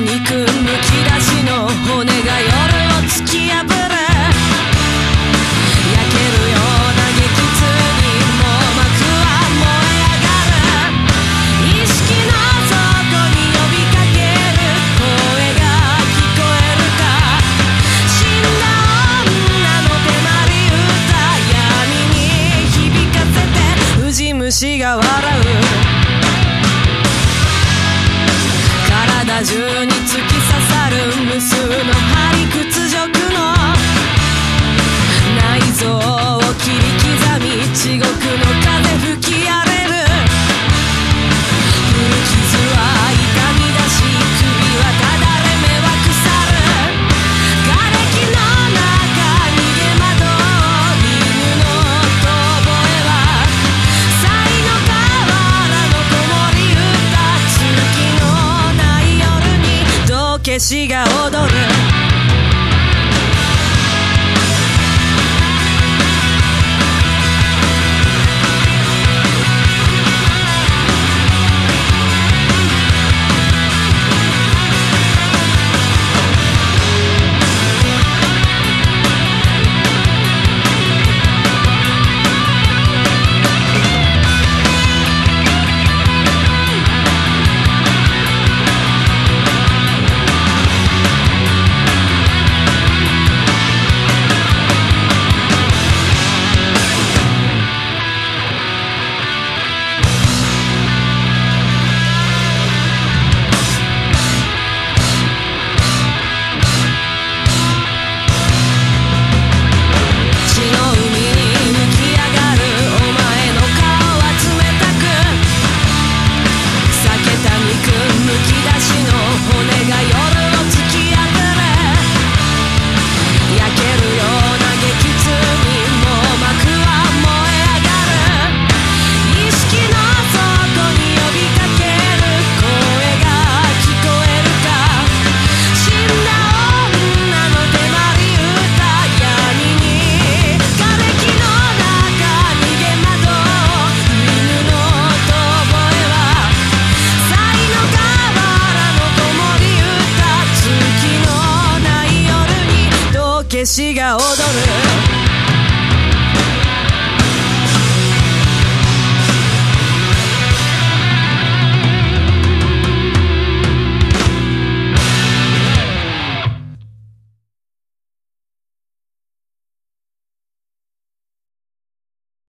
肉むき出しの骨が夜を突き破る焼けるような激痛に網膜は燃え上がる意識の底に呼びかける声が聞こえるか死んだ女の手まり歌闇に響かせてウジ虫が笑う。中に突き刺さる無数の針飯が踊る。しが踊る。